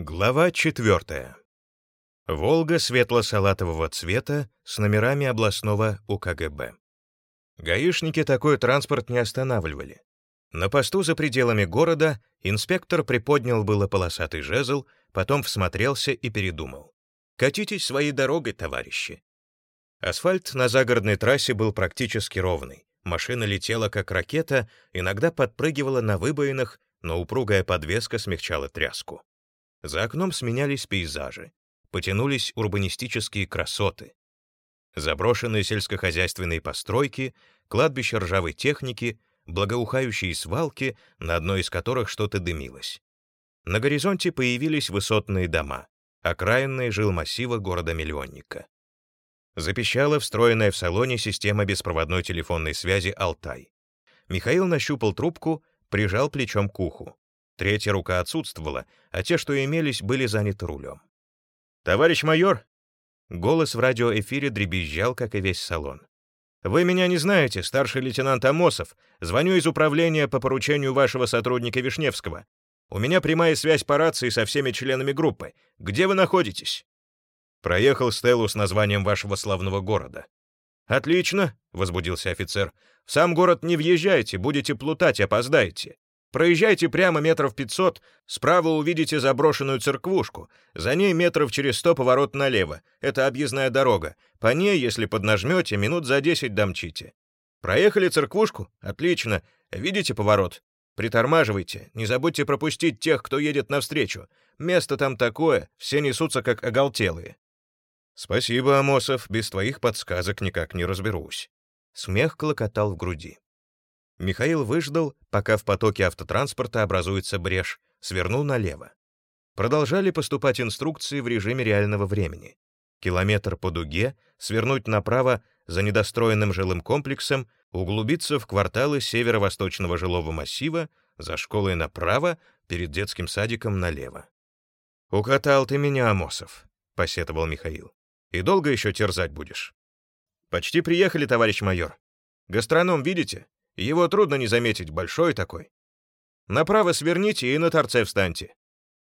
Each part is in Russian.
Глава четвертая. Волга светло-салатового цвета с номерами областного УКГБ. Гаишники такой транспорт не останавливали. На посту за пределами города инспектор приподнял было полосатый жезл, потом всмотрелся и передумал. «Катитесь своей дорогой, товарищи». Асфальт на загородной трассе был практически ровный. Машина летела как ракета, иногда подпрыгивала на выбоинах, но упругая подвеска смягчала тряску. За окном сменялись пейзажи, потянулись урбанистические красоты. Заброшенные сельскохозяйственные постройки, кладбища ржавой техники, благоухающие свалки, на одной из которых что-то дымилось. На горизонте появились высотные дома, окраинные жилмассива города-миллионника. Запищала встроенная в салоне система беспроводной телефонной связи «Алтай». Михаил нащупал трубку, прижал плечом к уху. Третья рука отсутствовала, а те, что имелись, были заняты рулем. «Товарищ майор!» Голос в радиоэфире дребезжал, как и весь салон. «Вы меня не знаете, старший лейтенант Амосов. Звоню из управления по поручению вашего сотрудника Вишневского. У меня прямая связь по рации со всеми членами группы. Где вы находитесь?» «Проехал Стеллу с названием вашего славного города». «Отлично», — возбудился офицер. «В сам город не въезжайте, будете плутать, опоздаете. Проезжайте прямо метров пятьсот, справа увидите заброшенную церквушку, за ней метров через сто поворот налево, это объездная дорога, по ней, если поднажмете, минут за десять домчите. Проехали церквушку? Отлично. Видите поворот? Притормаживайте, не забудьте пропустить тех, кто едет навстречу. Место там такое, все несутся как оголтелые. Спасибо, Амосов, без твоих подсказок никак не разберусь. Смех клокотал в груди. Михаил выждал, пока в потоке автотранспорта образуется брешь, свернул налево. Продолжали поступать инструкции в режиме реального времени. Километр по дуге, свернуть направо за недостроенным жилым комплексом, углубиться в кварталы северо-восточного жилого массива, за школой направо, перед детским садиком налево. «Укатал ты меня, Амосов», — посетовал Михаил. «И долго еще терзать будешь?» «Почти приехали, товарищ майор. Гастроном видите? Его трудно не заметить, большой такой. Направо сверните и на торце встаньте.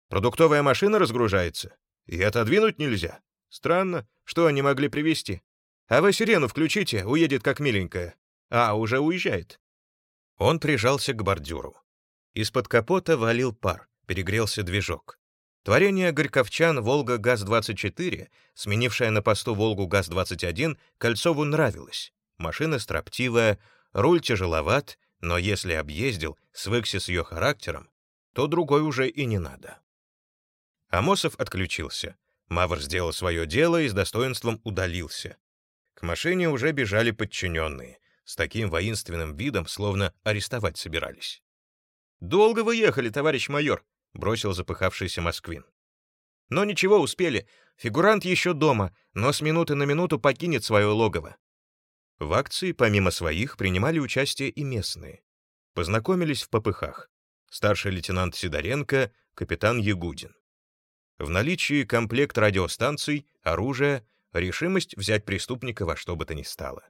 Продуктовая машина разгружается. И отодвинуть нельзя. Странно, что они могли привезти. А вы сирену включите, уедет как миленькая. А, уже уезжает. Он прижался к бордюру. Из-под капота валил пар, перегрелся движок. Творение горьковчан «Волга ГАЗ-24», сменившая на посту «Волгу ГАЗ-21», Кольцову нравилось. Машина строптивая, Руль тяжеловат, но если объездил, свыкся с ее характером, то другой уже и не надо. Амосов отключился. Мавр сделал свое дело и с достоинством удалился. К машине уже бежали подчиненные, с таким воинственным видом, словно арестовать собирались. «Долго вы ехали, товарищ майор», — бросил запыхавшийся Москвин. «Но ничего, успели. Фигурант еще дома, но с минуты на минуту покинет свое логово. В акции, помимо своих, принимали участие и местные. Познакомились в попыхах. Старший лейтенант Сидоренко, капитан Ягудин. В наличии комплект радиостанций, оружие, решимость взять преступника во что бы то ни стало.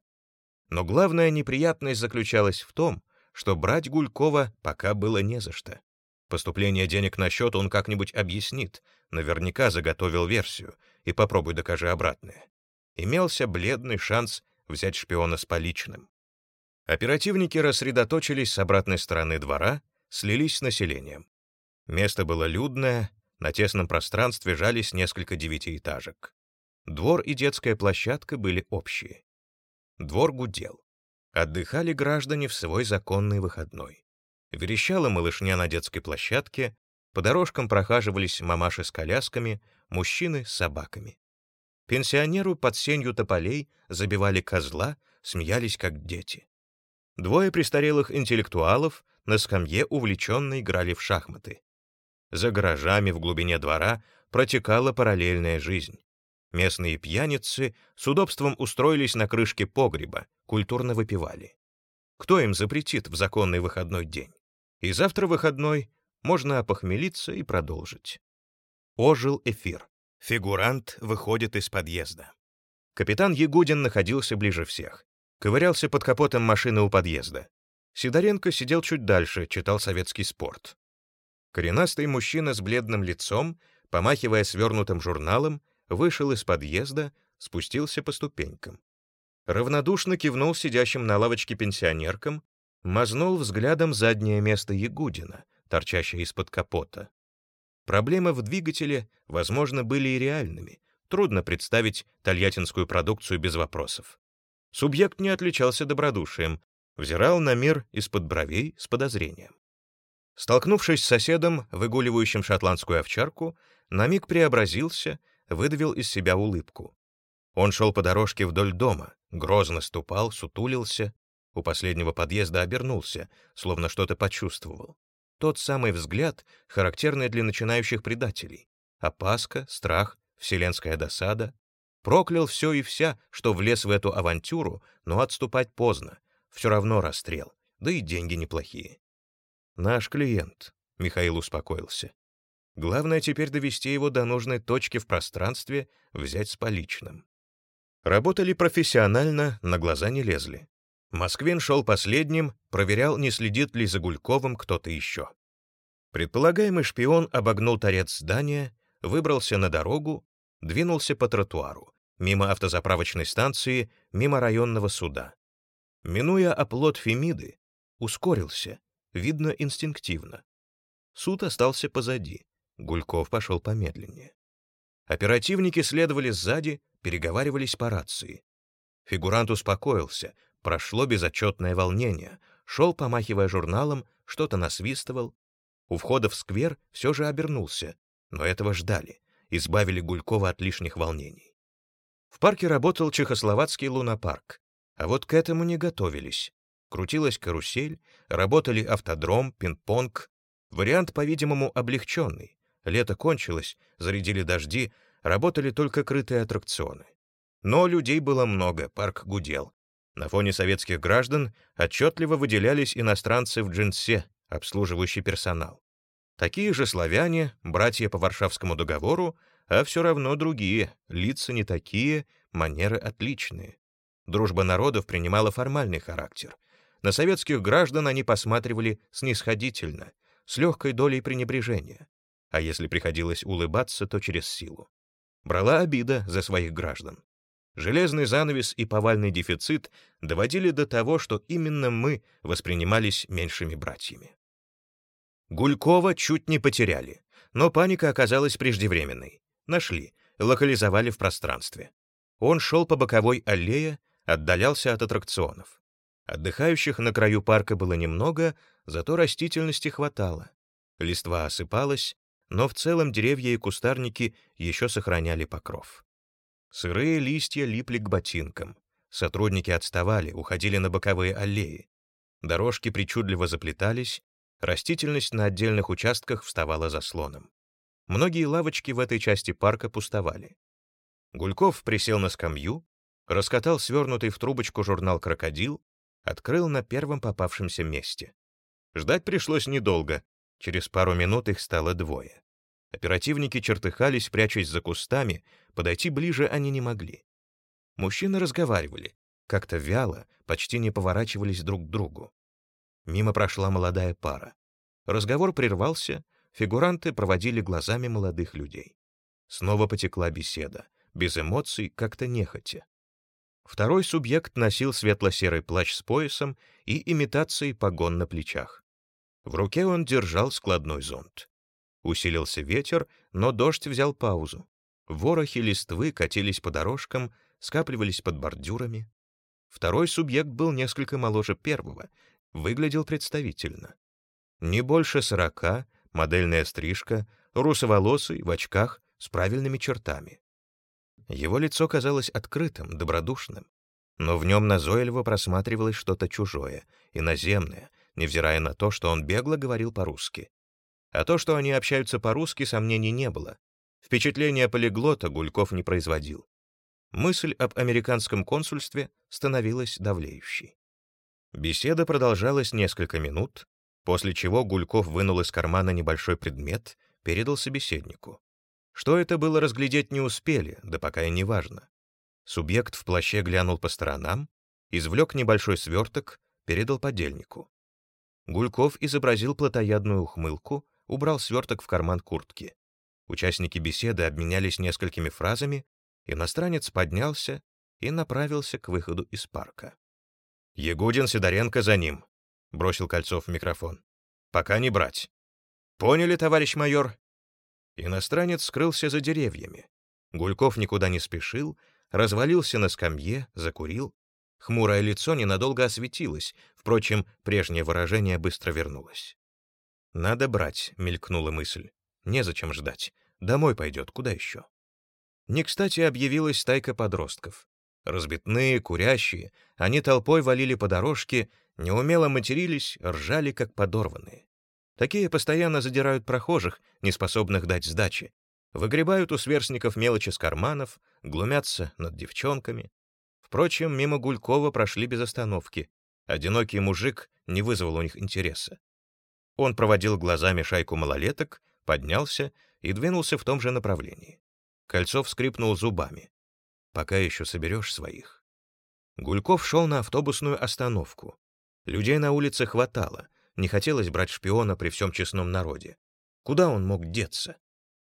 Но главная неприятность заключалась в том, что брать Гулькова пока было не за что. Поступление денег на счет он как-нибудь объяснит, наверняка заготовил версию, и попробуй докажи обратное. Имелся бледный шанс взять шпиона с поличным. Оперативники рассредоточились с обратной стороны двора, слились с населением. Место было людное, на тесном пространстве жались несколько девятиэтажек. Двор и детская площадка были общие. Двор гудел. Отдыхали граждане в свой законный выходной. Верещала малышня на детской площадке, по дорожкам прохаживались мамаши с колясками, мужчины с собаками. Пенсионеру под сенью тополей забивали козла, смеялись как дети. Двое престарелых интеллектуалов на скамье увлеченно играли в шахматы. За гаражами в глубине двора протекала параллельная жизнь. Местные пьяницы с удобством устроились на крышке погреба, культурно выпивали. Кто им запретит в законный выходной день? И завтра выходной можно опохмелиться и продолжить. Ожил эфир. Фигурант выходит из подъезда. Капитан Ягудин находился ближе всех. Ковырялся под капотом машины у подъезда. Сидоренко сидел чуть дальше, читал советский спорт. Коренастый мужчина с бледным лицом помахивая свернутым журналом, вышел из подъезда, спустился по ступенькам. Равнодушно кивнул сидящим на лавочке пенсионеркам, мазнул взглядом заднее место Ягудина, торчащее из-под капота. Проблемы в двигателе, возможно, были и реальными. Трудно представить тольяттинскую продукцию без вопросов. Субъект не отличался добродушием, взирал на мир из-под бровей с подозрением. Столкнувшись с соседом, выгуливающим шотландскую овчарку, на миг преобразился, выдавил из себя улыбку. Он шел по дорожке вдоль дома, грозно ступал, сутулился, у последнего подъезда обернулся, словно что-то почувствовал. Тот самый взгляд, характерный для начинающих предателей. Опаска, страх, вселенская досада. Проклял все и вся, что влез в эту авантюру, но отступать поздно. Все равно расстрел, да и деньги неплохие. «Наш клиент», — Михаил успокоился. «Главное теперь довести его до нужной точки в пространстве, взять с поличным». Работали профессионально, на глаза не лезли. Москвин шел последним, проверял, не следит ли за Гульковым кто-то еще. Предполагаемый шпион обогнул торец здания, выбрался на дорогу, двинулся по тротуару, мимо автозаправочной станции, мимо районного суда. Минуя оплот Фемиды, ускорился, видно инстинктивно. Суд остался позади, Гульков пошел помедленнее. Оперативники следовали сзади, переговаривались по рации. Фигурант успокоился, прошло безотчетное волнение, шел, помахивая журналом, что-то насвистывал. У входа в сквер все же обернулся, но этого ждали, избавили Гулькова от лишних волнений. В парке работал чехословацкий лунопарк, а вот к этому не готовились. Крутилась карусель, работали автодром, пинг-понг. Вариант, по-видимому, облегченный. Лето кончилось, зарядили дожди, работали только крытые аттракционы. Но людей было много, парк гудел. На фоне советских граждан отчетливо выделялись иностранцы в джинсе, обслуживающий персонал. Такие же славяне, братья по Варшавскому договору, а все равно другие, лица не такие, манеры отличные. Дружба народов принимала формальный характер. На советских граждан они посматривали снисходительно, с легкой долей пренебрежения. А если приходилось улыбаться, то через силу. Брала обида за своих граждан. Железный занавес и повальный дефицит доводили до того, что именно мы воспринимались меньшими братьями. Гулькова чуть не потеряли, но паника оказалась преждевременной. Нашли, локализовали в пространстве. Он шел по боковой аллее, отдалялся от аттракционов. Отдыхающих на краю парка было немного, зато растительности хватало. Листва осыпалась, но в целом деревья и кустарники еще сохраняли покров. Сырые листья липли к ботинкам. Сотрудники отставали, уходили на боковые аллеи. Дорожки причудливо заплетались, растительность на отдельных участках вставала заслоном. Многие лавочки в этой части парка пустовали. Гульков присел на скамью, раскатал свернутый в трубочку журнал «Крокодил», открыл на первом попавшемся месте. Ждать пришлось недолго, через пару минут их стало двое. Оперативники чертыхались, прячась за кустами, подойти ближе они не могли. Мужчины разговаривали, как-то вяло, почти не поворачивались друг к другу. Мимо прошла молодая пара. Разговор прервался, фигуранты проводили глазами молодых людей. Снова потекла беседа, без эмоций, как-то нехотя. Второй субъект носил светло-серый плащ с поясом и имитацией погон на плечах. В руке он держал складной зонт. Усилился ветер, но дождь взял паузу. Ворохи листвы катились по дорожкам, скапливались под бордюрами. Второй субъект был несколько моложе первого, выглядел представительно. Не больше сорока, модельная стрижка, русоволосый, в очках, с правильными чертами. Его лицо казалось открытым, добродушным, но в нем назойливо просматривалось что-то чужое, иноземное, невзирая на то, что он бегло говорил по-русски. А то, что они общаются по-русски, сомнений не было. Впечатление полиглота Гульков не производил. Мысль об американском консульстве становилась давлеющей. Беседа продолжалась несколько минут, после чего Гульков вынул из кармана небольшой предмет, передал собеседнику. Что это было, разглядеть не успели, да пока и не важно. Субъект в плаще глянул по сторонам, извлек небольшой сверток, передал подельнику. Гульков изобразил плотоядную ухмылку, убрал сверток в карман куртки. Участники беседы обменялись несколькими фразами, иностранец поднялся и направился к выходу из парка. «Ягудин, Сидоренко за ним», — бросил Кольцов в микрофон. «Пока не брать». «Поняли, товарищ майор?» Иностранец скрылся за деревьями. Гульков никуда не спешил, развалился на скамье, закурил. Хмурое лицо ненадолго осветилось, впрочем, прежнее выражение быстро вернулось. «Надо брать», — мелькнула мысль. «Незачем ждать. Домой пойдет, куда еще?» Не кстати объявилась стайка подростков. Разбитные, курящие, они толпой валили по дорожке, неумело матерились, ржали, как подорванные. Такие постоянно задирают прохожих, неспособных дать сдачи, выгребают у сверстников мелочи с карманов, глумятся над девчонками. Впрочем, мимо Гулькова прошли без остановки. Одинокий мужик не вызвал у них интереса. Он проводил глазами шайку малолеток, поднялся и двинулся в том же направлении. Кольцов скрипнул зубами. «Пока еще соберешь своих». Гульков шел на автобусную остановку. Людей на улице хватало, не хотелось брать шпиона при всем честном народе. Куда он мог деться?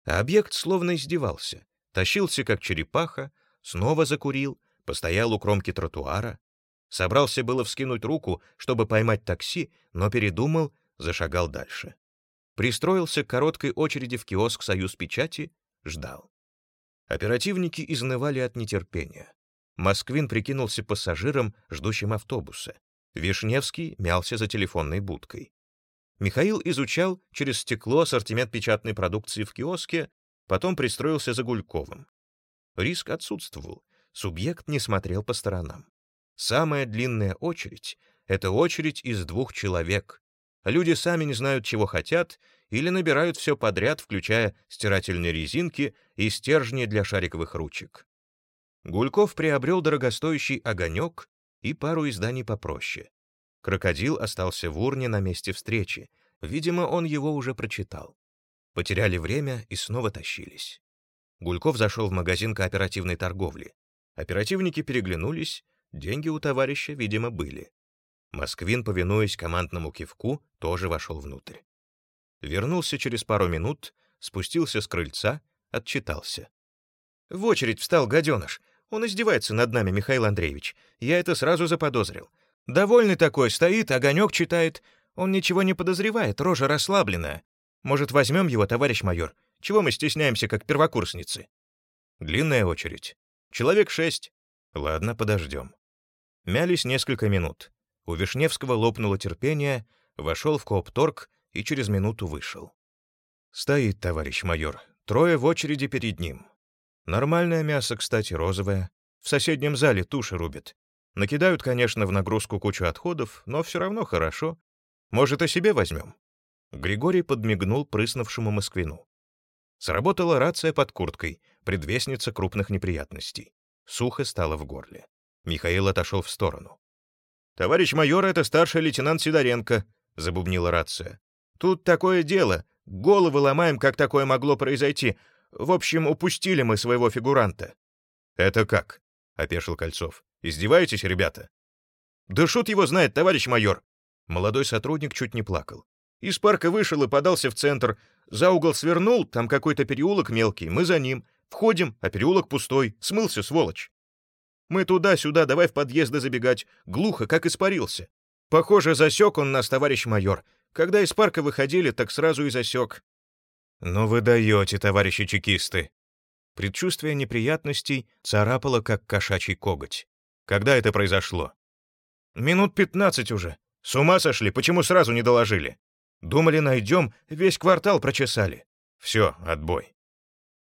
А объект словно издевался. Тащился, как черепаха, снова закурил, постоял у кромки тротуара. Собрался было вскинуть руку, чтобы поймать такси, но передумал, зашагал дальше. Пристроился к короткой очереди в киоск «Союз печати», ждал. Оперативники изнывали от нетерпения. Москвин прикинулся пассажиром, ждущим автобуса. Вишневский мялся за телефонной будкой. Михаил изучал через стекло ассортимент печатной продукции в киоске, потом пристроился за Гульковым. Риск отсутствовал, субъект не смотрел по сторонам. Самая длинная очередь — это очередь из двух человек. Люди сами не знают, чего хотят, или набирают все подряд, включая стирательные резинки и стержни для шариковых ручек. Гульков приобрел дорогостоящий огонек и пару изданий попроще. Крокодил остался в урне на месте встречи. Видимо, он его уже прочитал. Потеряли время и снова тащились. Гульков зашел в магазин кооперативной торговли. Оперативники переглянулись, деньги у товарища, видимо, были. Москвин, повинуясь командному кивку, тоже вошел внутрь. Вернулся через пару минут, спустился с крыльца, отчитался. В очередь встал гаденыш. Он издевается над нами, Михаил Андреевич. Я это сразу заподозрил. Довольный такой, стоит, огонек читает. Он ничего не подозревает, рожа расслабленная. Может, возьмем его, товарищ майор? Чего мы стесняемся, как первокурсницы? Длинная очередь. Человек шесть. Ладно, подождем. Мялись несколько минут. У Вишневского лопнуло терпение, вошел в коопторг и через минуту вышел. Стоит, товарищ майор, трое в очереди перед ним. Нормальное мясо, кстати, розовое. В соседнем зале туши рубят. Накидают, конечно, в нагрузку кучу отходов, но все равно хорошо. Может, о себе возьмем?» Григорий подмигнул прыснувшему Москвину. Сработала рация под курткой, предвестница крупных неприятностей. Сухо стало в горле. Михаил отошел в сторону. «Товарищ майор, это старший лейтенант Сидоренко», — забубнила рация. «Тут такое дело. Головы ломаем, как такое могло произойти. В общем, упустили мы своего фигуранта». «Это как?» — опешил Кольцов. «Издеваетесь, ребята?» «Да шут его знает, товарищ майор!» Молодой сотрудник чуть не плакал. Из парка вышел и подался в центр. За угол свернул, там какой-то переулок мелкий, мы за ним. Входим, а переулок пустой. Смылся, сволочь. Мы туда-сюда, давай в подъезды забегать. Глухо, как испарился. Похоже, засек он нас, товарищ майор. Когда из парка выходили, так сразу и засек. «Ну вы даете, товарищи чекисты!» Предчувствие неприятностей царапало, как кошачий коготь. «Когда это произошло?» «Минут пятнадцать уже. С ума сошли, почему сразу не доложили? Думали, найдем, весь квартал прочесали. Все, отбой».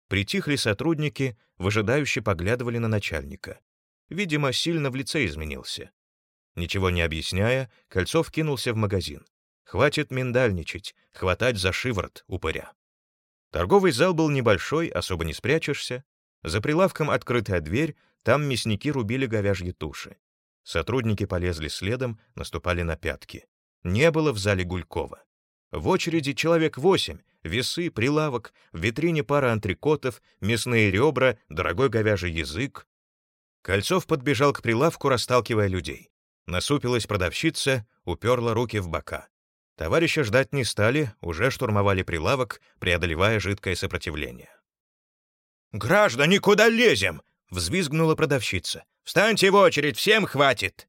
Притихли сотрудники, выжидающе поглядывали на начальника. Видимо, сильно в лице изменился. Ничего не объясняя, Кольцов кинулся в магазин. Хватит миндальничать, хватать за шиворот упыря. Торговый зал был небольшой, особо не спрячешься. За прилавком открытая дверь, там мясники рубили говяжьи туши. Сотрудники полезли следом, наступали на пятки. Не было в зале Гулькова. В очереди человек восемь, весы, прилавок, в витрине пара антрикотов, мясные ребра, дорогой говяжий язык. Кольцов подбежал к прилавку, расталкивая людей. Насупилась продавщица, уперла руки в бока. Товарища ждать не стали, уже штурмовали прилавок, преодолевая жидкое сопротивление. «Граждане, куда лезем?» — взвизгнула продавщица. «Встаньте в очередь, всем хватит!»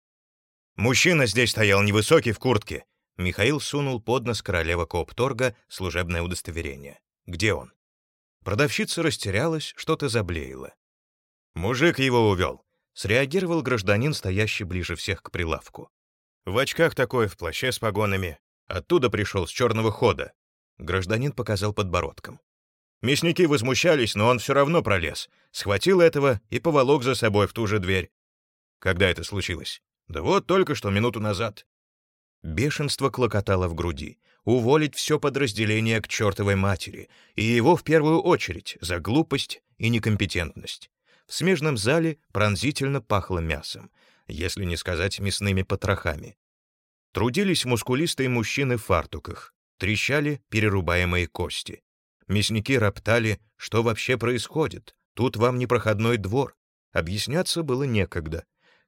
Мужчина здесь стоял невысокий в куртке. Михаил сунул под нос королева Коопторга служебное удостоверение. «Где он?» Продавщица растерялась, что-то заблеяла. «Мужик его увел», — среагировал гражданин, стоящий ближе всех к прилавку. «В очках такой, в плаще с погонами. Оттуда пришел, с черного хода». Гражданин показал подбородком. Мясники возмущались, но он все равно пролез. Схватил этого и поволок за собой в ту же дверь. Когда это случилось? Да вот только что минуту назад. Бешенство клокотало в груди. Уволить все подразделение к чертовой матери, и его в первую очередь за глупость и некомпетентность. В смежном зале пронзительно пахло мясом, если не сказать мясными потрохами. Трудились мускулистые мужчины в фартуках, трещали перерубаемые кости. Мясники роптали, что вообще происходит, тут вам не проходной двор. Объясняться было некогда.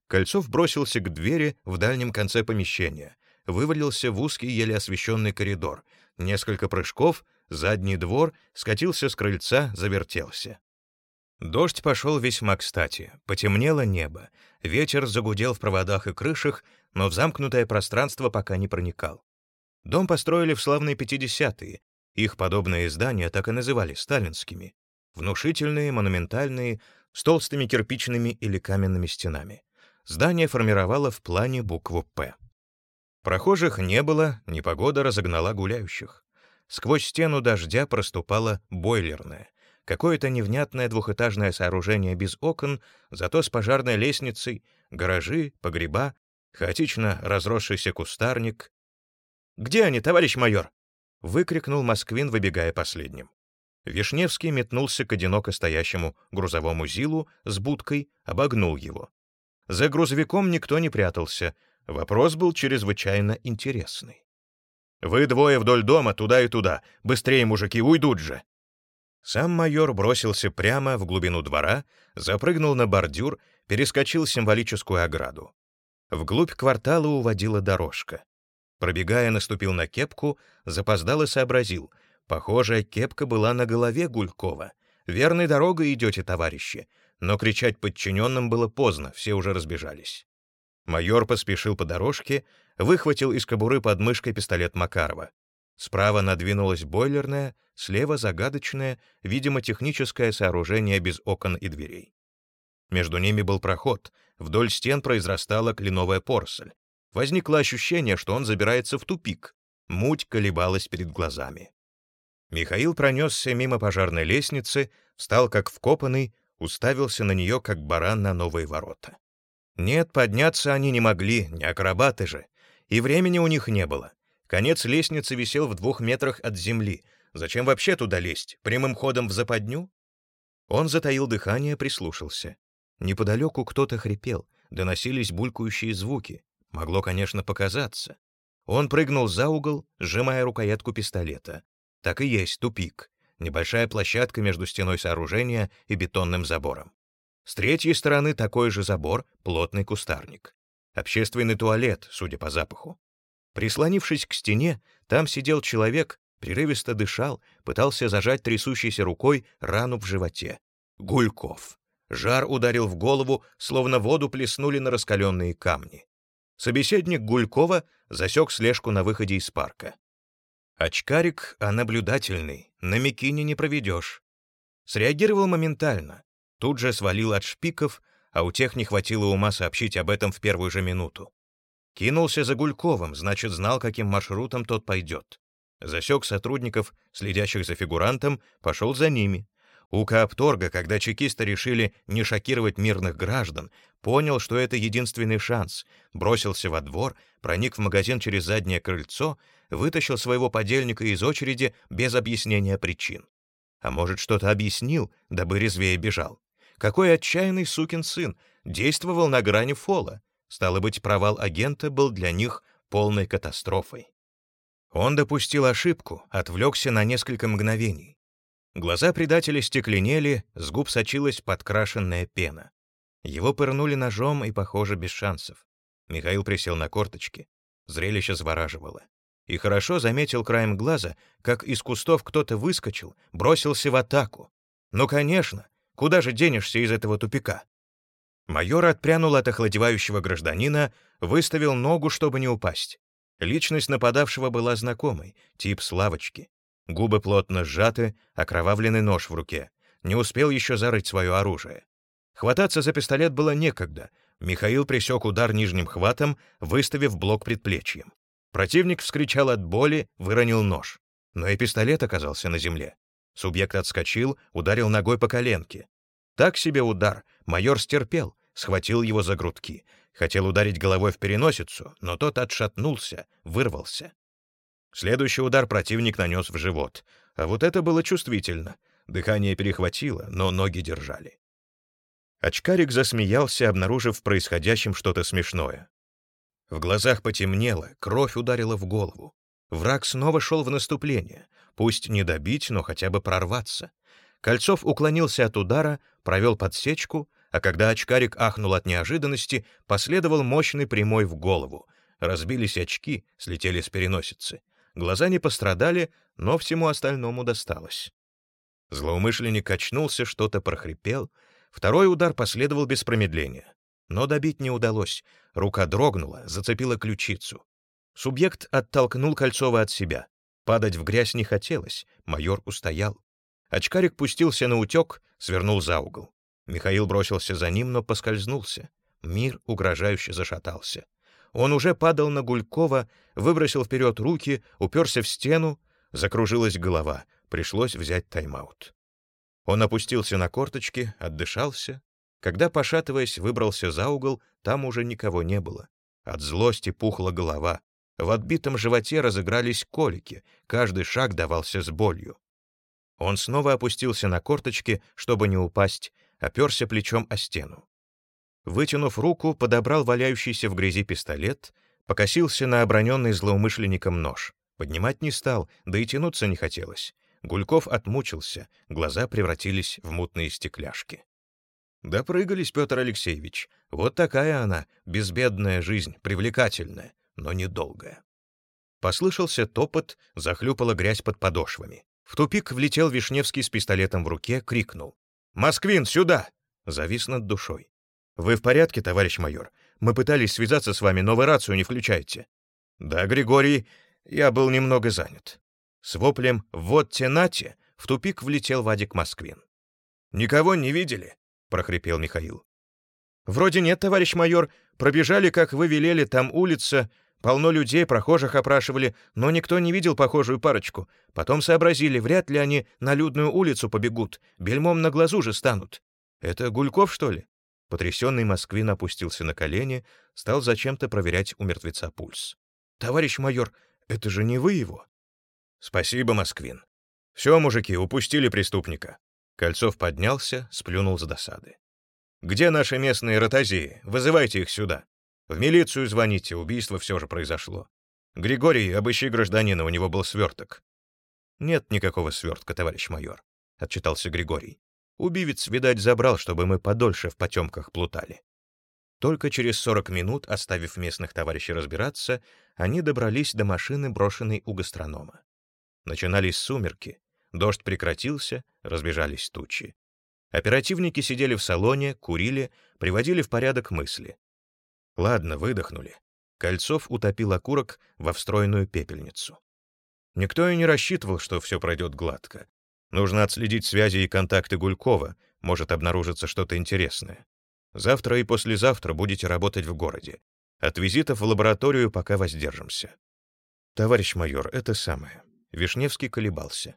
Кольцов бросился к двери в дальнем конце помещения, вывалился в узкий, еле освещенный коридор. Несколько прыжков, задний двор, скатился с крыльца, завертелся. Дождь пошел весьма кстати, потемнело небо, ветер загудел в проводах и крышах, но в замкнутое пространство пока не проникал. Дом построили в славные 50-е, их подобные здания так и называли сталинскими. Внушительные, монументальные, с толстыми кирпичными или каменными стенами. Здание формировало в плане букву «П». Прохожих не было, непогода разогнала гуляющих. Сквозь стену дождя проступала бойлерная, какое-то невнятное двухэтажное сооружение без окон, зато с пожарной лестницей, гаражи, погреба, хаотично разросшийся кустарник. «Где они, товарищ майор?» — выкрикнул Москвин, выбегая последним. Вишневский метнулся к одиноко стоящему грузовому ЗИЛу с будкой, обогнул его. За грузовиком никто не прятался — Вопрос был чрезвычайно интересный. «Вы двое вдоль дома, туда и туда. Быстрее, мужики, уйдут же!» Сам майор бросился прямо в глубину двора, запрыгнул на бордюр, перескочил символическую ограду. Вглубь квартала уводила дорожка. Пробегая, наступил на кепку, запоздал и сообразил. Похожая кепка была на голове Гулькова. «Верной дорогой идете, товарищи!» Но кричать подчиненным было поздно, все уже разбежались. Майор поспешил по дорожке, выхватил из кобуры под мышкой пистолет Макарова. Справа надвинулась бойлерная, слева загадочное, видимо, техническое сооружение без окон и дверей. Между ними был проход, вдоль стен произрастала кленовая поросль. Возникло ощущение, что он забирается в тупик. Муть колебалась перед глазами. Михаил пронесся мимо пожарной лестницы, встал как вкопанный, уставился на нее, как баран на новые ворота. Нет, подняться они не могли, не акробаты же. И времени у них не было. Конец лестницы висел в двух метрах от земли. Зачем вообще туда лезть? Прямым ходом в западню? Он затаил дыхание, прислушался. Неподалеку кто-то хрипел, доносились булькающие звуки. Могло, конечно, показаться. Он прыгнул за угол, сжимая рукоятку пистолета. Так и есть тупик. Небольшая площадка между стеной сооружения и бетонным забором. С третьей стороны такой же забор, плотный кустарник. Общественный туалет, судя по запаху. Прислонившись к стене, там сидел человек, прерывисто дышал, пытался зажать трясущейся рукой рану в животе. Гульков. Жар ударил в голову, словно воду плеснули на раскаленные камни. Собеседник Гулькова засек слежку на выходе из парка. Очкарик, а наблюдательный, на Микине не проведешь. Среагировал моментально, Тут же свалил от шпиков, а у тех не хватило ума сообщить об этом в первую же минуту. Кинулся за Гульковым, значит, знал, каким маршрутом тот пойдет. Засек сотрудников, следящих за фигурантом, пошел за ними. У Каапторга, когда чекисты решили не шокировать мирных граждан, понял, что это единственный шанс, бросился во двор, проник в магазин через заднее крыльцо, вытащил своего подельника из очереди без объяснения причин. А может, что-то объяснил, дабы резвее бежал. Какой отчаянный сукин сын действовал на грани фола. Стало быть, провал агента был для них полной катастрофой. Он допустил ошибку, отвлекся на несколько мгновений. Глаза предателя стекленели, с губ сочилась подкрашенная пена. Его пырнули ножом и, похоже, без шансов. Михаил присел на корточки. Зрелище завораживало. И хорошо заметил краем глаза, как из кустов кто-то выскочил, бросился в атаку. Ну, конечно, Куда же денешься из этого тупика?» Майор отпрянул от охладевающего гражданина, выставил ногу, чтобы не упасть. Личность нападавшего была знакомой, тип славочки. Губы плотно сжаты, окровавленный нож в руке. Не успел еще зарыть свое оружие. Хвататься за пистолет было некогда. Михаил присек удар нижним хватом, выставив блок предплечьем. Противник вскричал от боли, выронил нож. Но и пистолет оказался на земле. Субъект отскочил, ударил ногой по коленке. Так себе удар, майор стерпел, схватил его за грудки. Хотел ударить головой в переносицу, но тот отшатнулся, вырвался. Следующий удар противник нанес в живот. А вот это было чувствительно. Дыхание перехватило, но ноги держали. Очкарик засмеялся, обнаружив в происходящем что-то смешное. В глазах потемнело, кровь ударила в голову. Враг снова шел в наступление. Пусть не добить, но хотя бы прорваться. Кольцов уклонился от удара, провел подсечку, а когда очкарик ахнул от неожиданности, последовал мощный прямой в голову. Разбились очки, слетели с переносицы. Глаза не пострадали, но всему остальному досталось. Злоумышленник очнулся, что-то прохрипел. Второй удар последовал без промедления. Но добить не удалось. Рука дрогнула, зацепила ключицу. Субъект оттолкнул Кольцова от себя. Падать в грязь не хотелось, майор устоял. Очкарик пустился на утек, свернул за угол. Михаил бросился за ним, но поскользнулся. Мир угрожающе зашатался. Он уже падал на Гулькова, выбросил вперед руки, уперся в стену, закружилась голова, пришлось взять тайм-аут. Он опустился на корточки, отдышался. Когда, пошатываясь, выбрался за угол, там уже никого не было. От злости пухла голова. В отбитом животе разыгрались колики, каждый шаг давался с болью. Он снова опустился на корточки, чтобы не упасть, оперся плечом о стену. Вытянув руку, подобрал валяющийся в грязи пистолет, покосился на оброненный злоумышленником нож. Поднимать не стал, да и тянуться не хотелось. Гульков отмучился, глаза превратились в мутные стекляшки. Допрыгались, Петр Алексеевич. Вот такая она, безбедная жизнь, привлекательная, но недолгая. Послышался топот, захлюпала грязь под подошвами. В тупик влетел Вишневский с пистолетом в руке, крикнул. «Москвин, сюда!» Завис над душой. «Вы в порядке, товарищ майор? Мы пытались связаться с вами, но вы рацию не включаете». «Да, Григорий, я был немного занят». С воплем «Вот те в тупик влетел Вадик Москвин. «Никого не видели?» — прохрипел Михаил. «Вроде нет, товарищ майор. Пробежали, как вы велели, там улица, Полно людей, прохожих опрашивали, но никто не видел похожую парочку. Потом сообразили, вряд ли они на людную улицу побегут, бельмом на глазу же станут. Это Гульков, что ли? Потрясенный Москвин опустился на колени, стал зачем-то проверять у мертвеца пульс. «Товарищ майор, это же не вы его?» «Спасибо, Москвин. Все, мужики, упустили преступника». Кольцов поднялся, сплюнул с досады. «Где наши местные ротозеи? Вызывайте их сюда». В милицию звоните, убийство все же произошло. Григорий, обыщи гражданина, у него был сверток. Нет никакого свертка, товарищ майор, отчитался Григорий. Убивец, видать, забрал, чтобы мы подольше в потемках плутали. Только через 40 минут, оставив местных товарищей разбираться, они добрались до машины, брошенной у гастронома. Начинались сумерки, дождь прекратился, разбежались тучи. Оперативники сидели в салоне, курили, приводили в порядок мысли. Ладно, выдохнули. Кольцов утопил окурок во встроенную пепельницу. Никто и не рассчитывал, что все пройдет гладко. Нужно отследить связи и контакты Гулькова, может обнаружиться что-то интересное. Завтра и послезавтра будете работать в городе. От визитов в лабораторию пока воздержимся. Товарищ майор, это самое. Вишневский колебался.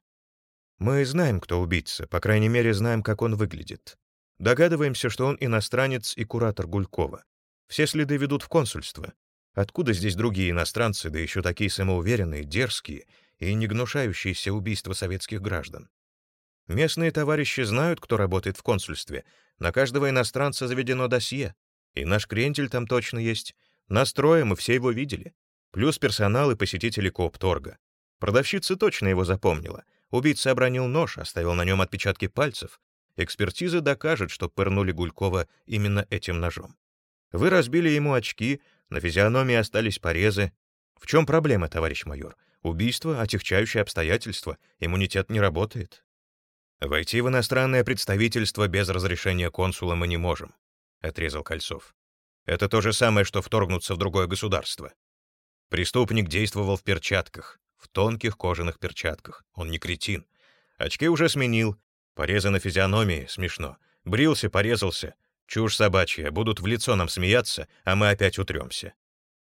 Мы знаем, кто убийца, по крайней мере, знаем, как он выглядит. Догадываемся, что он иностранец и куратор Гулькова. Все следы ведут в консульство. Откуда здесь другие иностранцы, да еще такие самоуверенные, дерзкие и не гнушающиеся убийства советских граждан? Местные товарищи знают, кто работает в консульстве. На каждого иностранца заведено досье. И наш крентель там точно есть. Настроем, мы все его видели. Плюс персонал и посетители Коопторга. Продавщица точно его запомнила. Убийца обронил нож, оставил на нем отпечатки пальцев. Экспертиза докажет, что пырнули Гулькова именно этим ножом. Вы разбили ему очки, на физиономии остались порезы. В чем проблема, товарищ майор? Убийство — отягчающее обстоятельство, иммунитет не работает. «Войти в иностранное представительство без разрешения консула мы не можем», — отрезал Кольцов. «Это то же самое, что вторгнуться в другое государство. Преступник действовал в перчатках, в тонких кожаных перчатках. Он не кретин. Очки уже сменил. Порезы на физиономии, смешно. Брился, порезался. Чушь собачья, будут в лицо нам смеяться, а мы опять утремся.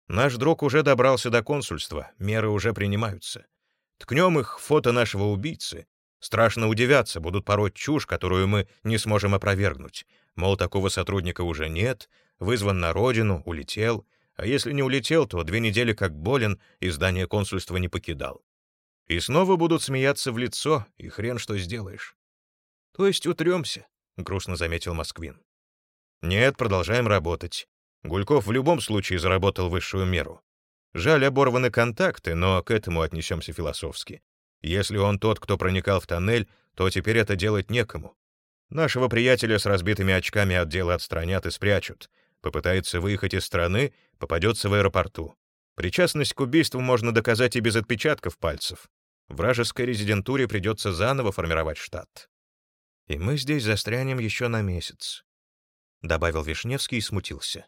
Наш друг уже добрался до консульства, меры уже принимаются. Ткнем их фото нашего убийцы. Страшно удивятся, будут пороть чушь, которую мы не сможем опровергнуть. Мол, такого сотрудника уже нет, вызван на родину, улетел. А если не улетел, то две недели как болен и здание консульства не покидал. И снова будут смеяться в лицо, и хрен что сделаешь. То есть утремся, — грустно заметил Москвин. Нет, продолжаем работать. Гульков в любом случае заработал высшую меру. Жаль, оборваны контакты, но к этому отнесемся философски. Если он тот, кто проникал в тоннель, то теперь это делать некому. Нашего приятеля с разбитыми очками от дела отстранят и спрячут. Попытается выехать из страны, попадется в аэропорту. Причастность к убийству можно доказать и без отпечатков пальцев. Вражеской резидентуре придется заново формировать штат. И мы здесь застрянем еще на месяц. — добавил Вишневский и смутился.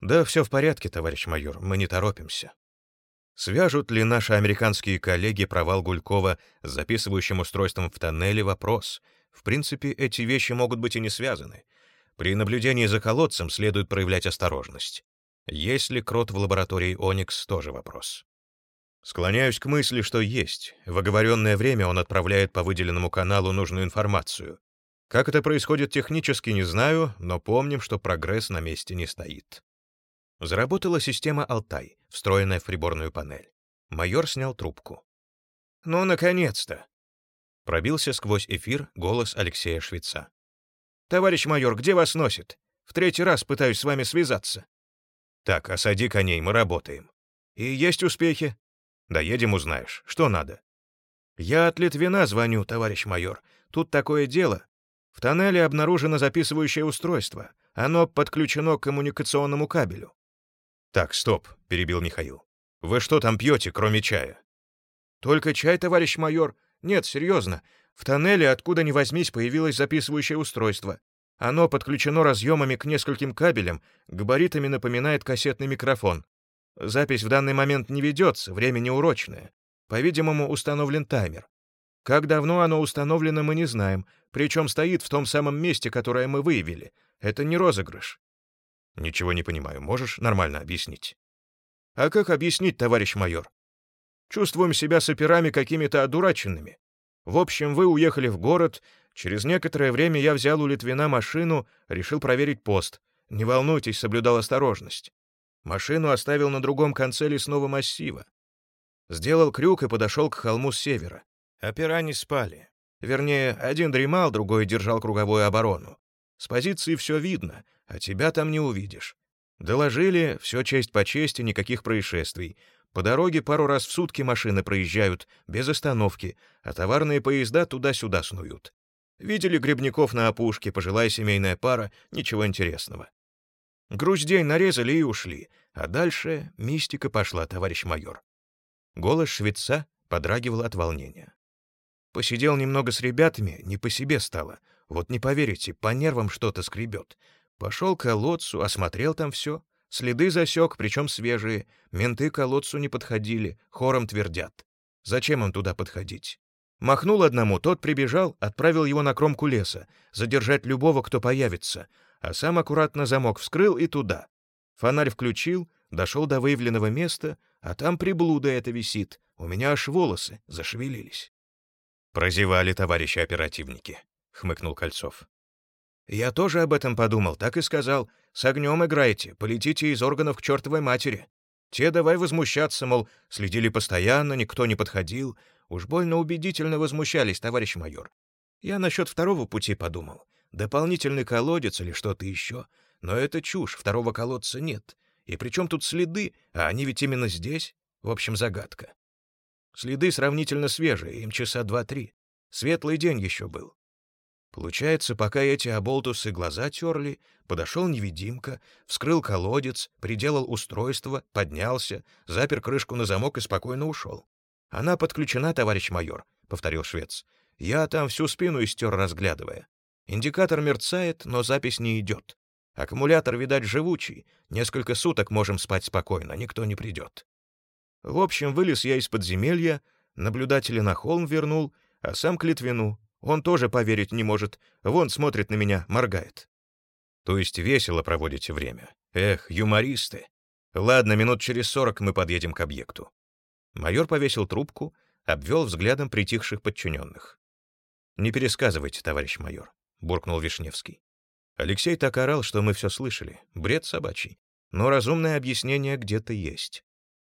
«Да, все в порядке, товарищ майор, мы не торопимся». Свяжут ли наши американские коллеги провал Гулькова с записывающим устройством в тоннеле — вопрос. В принципе, эти вещи могут быть и не связаны. При наблюдении за колодцем следует проявлять осторожность. Есть ли крот в лаборатории Оникс — тоже вопрос. Склоняюсь к мысли, что есть. В оговоренное время он отправляет по выделенному каналу нужную информацию. Как это происходит технически, не знаю, но помним, что прогресс на месте не стоит. Заработала система «Алтай», встроенная в приборную панель. Майор снял трубку. «Ну, наконец-то!» Пробился сквозь эфир голос Алексея Швеца. «Товарищ майор, где вас носит? В третий раз пытаюсь с вами связаться». «Так, осади коней, мы работаем». «И есть успехи?» «Доедем, узнаешь. Что надо?» «Я от Литвина звоню, товарищ майор. Тут такое дело. В тоннеле обнаружено записывающее устройство. Оно подключено к коммуникационному кабелю. «Так, стоп», — перебил Михаил. «Вы что там пьете, кроме чая?» «Только чай, товарищ майор. Нет, серьезно. В тоннеле, откуда ни возьмись, появилось записывающее устройство. Оно подключено разъемами к нескольким кабелям, габаритами напоминает кассетный микрофон. Запись в данный момент не ведется, время неурочное. По-видимому, установлен таймер. Как давно оно установлено, мы не знаем, причем стоит в том самом месте, которое мы выявили. Это не розыгрыш. Ничего не понимаю. Можешь нормально объяснить? А как объяснить, товарищ майор? Чувствуем себя с операми какими-то одураченными. В общем, вы уехали в город. Через некоторое время я взял у Литвина машину, решил проверить пост. Не волнуйтесь, соблюдал осторожность. Машину оставил на другом конце лесного массива. Сделал крюк и подошел к холму с севера. Опера не спали. Вернее, один дремал, другой держал круговую оборону. С позиции все видно, а тебя там не увидишь. Доложили, все честь по чести, никаких происшествий. По дороге пару раз в сутки машины проезжают, без остановки, а товарные поезда туда-сюда снуют. Видели грибников на опушке, пожилая семейная пара, ничего интересного. Груздей нарезали и ушли, а дальше мистика пошла, товарищ майор. Голос швеца подрагивал от волнения. Посидел немного с ребятами, не по себе стало. Вот не поверите, по нервам что-то скребет. Пошел к колодцу, осмотрел там все. Следы засек, причем свежие. Менты к колодцу не подходили, хором твердят. Зачем им туда подходить? Махнул одному, тот прибежал, отправил его на кромку леса, задержать любого, кто появится, а сам аккуратно замок вскрыл и туда. Фонарь включил, дошел до выявленного места, а там приблуда это висит. У меня аж волосы зашевелились. «Прозевали, товарищи оперативники», — хмыкнул Кольцов. «Я тоже об этом подумал, так и сказал. С огнем играете, полетите из органов к чертовой матери. Те давай возмущаться, мол, следили постоянно, никто не подходил. Уж больно убедительно возмущались, товарищ майор. Я насчет второго пути подумал. Дополнительный колодец или что-то еще. Но это чушь, второго колодца нет. И причем тут следы, а они ведь именно здесь? В общем, загадка. Следы сравнительно свежие, им часа два-три. Светлый день еще был. Получается, пока эти оболтусы глаза терли, подошел невидимка, вскрыл колодец, приделал устройство, поднялся, запер крышку на замок и спокойно ушел. «Она подключена, товарищ майор», — повторил швец. Я там всю спину истер, разглядывая. Индикатор мерцает, но запись не идет. Аккумулятор, видать, живучий. Несколько суток можем спать спокойно, никто не придет. В общем, вылез я из подземелья, наблюдателя на холм вернул, а сам к Литвину. Он тоже поверить не может. Вон смотрит на меня, моргает. То есть весело проводите время. Эх, юмористы. Ладно, минут через сорок мы подъедем к объекту. Майор повесил трубку, обвел взглядом притихших подчиненных. «Не пересказывайте, товарищ майор», — буркнул Вишневский. Алексей так орал, что мы все слышали. Бред собачий. Но разумное объяснение где-то есть.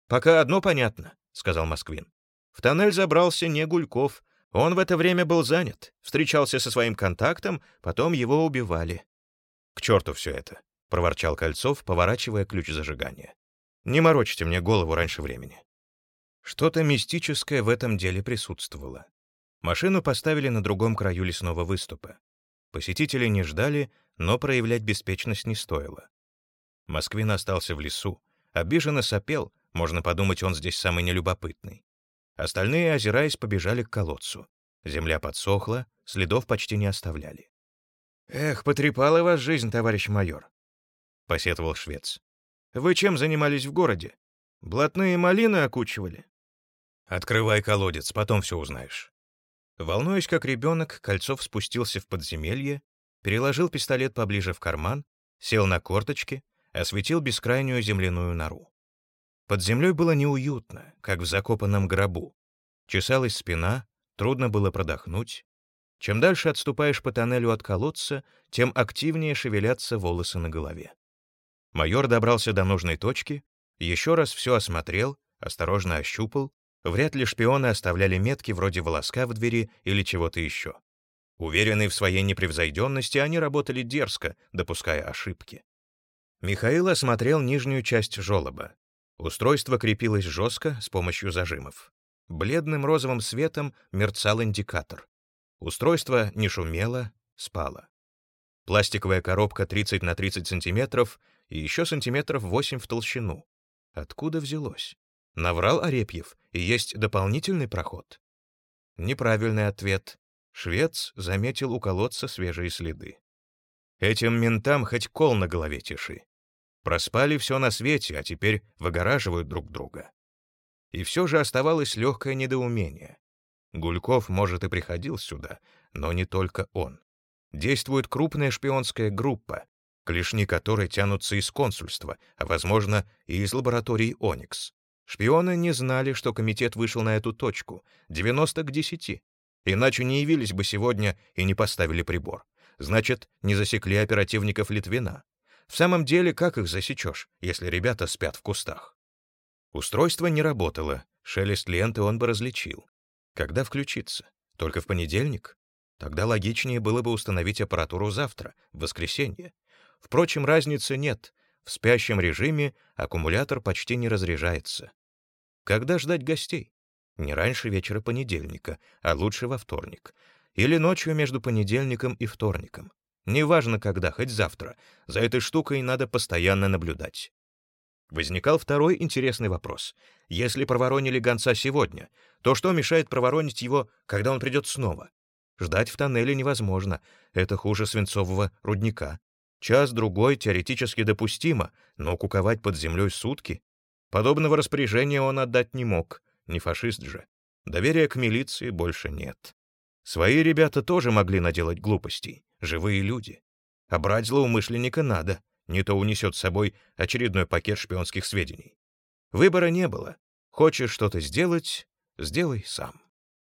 «Пока одно понятно», — сказал Москвин. В тоннель забрался не Гульков. Он в это время был занят, встречался со своим контактом, потом его убивали. «К черту все это», — проворчал Кольцов, поворачивая ключ зажигания. «Не морочьте мне голову раньше времени». Что-то мистическое в этом деле присутствовало. Машину поставили на другом краю лесного выступа. Посетители не ждали, но проявлять беспечность не стоило. Москвин остался в лесу, обиженно сопел, можно подумать, он здесь самый нелюбопытный. Остальные, озираясь, побежали к колодцу. Земля подсохла, следов почти не оставляли. «Эх, потрепала вас жизнь, товарищ майор», — посетовал швец. «Вы чем занимались в городе? Блатные малины окучивали?» «Открывай колодец, потом все узнаешь». Волнуясь, как ребенок, Кольцов спустился в подземелье, переложил пистолет поближе в карман, сел на корточки, осветил бескрайнюю земляную нору. Под землей было неуютно, как в закопанном гробу. Чесалась спина, трудно было продохнуть. Чем дальше отступаешь по тоннелю от колодца, тем активнее шевелятся волосы на голове. Майор добрался до нужной точки, еще раз все осмотрел, осторожно ощупал, Вряд ли шпионы оставляли метки вроде волоска в двери или чего-то еще. Уверенные в своей непревзойденности, они работали дерзко, допуская ошибки. Михаил осмотрел нижнюю часть жёлоба. Устройство крепилось жестко с помощью зажимов. Бледным розовым светом мерцал индикатор. Устройство не шумело, спало. Пластиковая коробка 30 на 30 сантиметров и еще сантиметров 8 в толщину. Откуда взялось? Наврал Арепьев, и есть дополнительный проход. Неправильный ответ. Швец заметил у колодца свежие следы. Этим ментам хоть кол на голове тиши. Проспали все на свете, а теперь выгораживают друг друга. И все же оставалось легкое недоумение. Гульков, может, и приходил сюда, но не только он. Действует крупная шпионская группа, клешни которой тянутся из консульства, а, возможно, и из лаборатории «Оникс». Шпионы не знали, что комитет вышел на эту точку, 90 к 10. Иначе не явились бы сегодня и не поставили прибор. Значит, не засекли оперативников Литвина. В самом деле, как их засечешь, если ребята спят в кустах? Устройство не работало, шелест ленты он бы различил. Когда включиться? Только в понедельник? Тогда логичнее было бы установить аппаратуру завтра, в воскресенье. Впрочем, разницы нет. В спящем режиме аккумулятор почти не разряжается. Когда ждать гостей? Не раньше вечера понедельника, а лучше во вторник. Или ночью между понедельником и вторником. Неважно когда, хоть завтра. За этой штукой надо постоянно наблюдать. Возникал второй интересный вопрос. Если проворонили гонца сегодня, то что мешает проворонить его, когда он придет снова? Ждать в тоннеле невозможно. Это хуже свинцового рудника. Час-другой теоретически допустимо, но куковать под землей сутки? Подобного распоряжения он отдать не мог, не фашист же. Доверия к милиции больше нет. Свои ребята тоже могли наделать глупостей, живые люди. А брать злоумышленника надо, не то унесет с собой очередной пакет шпионских сведений. Выбора не было. Хочешь что-то сделать — сделай сам.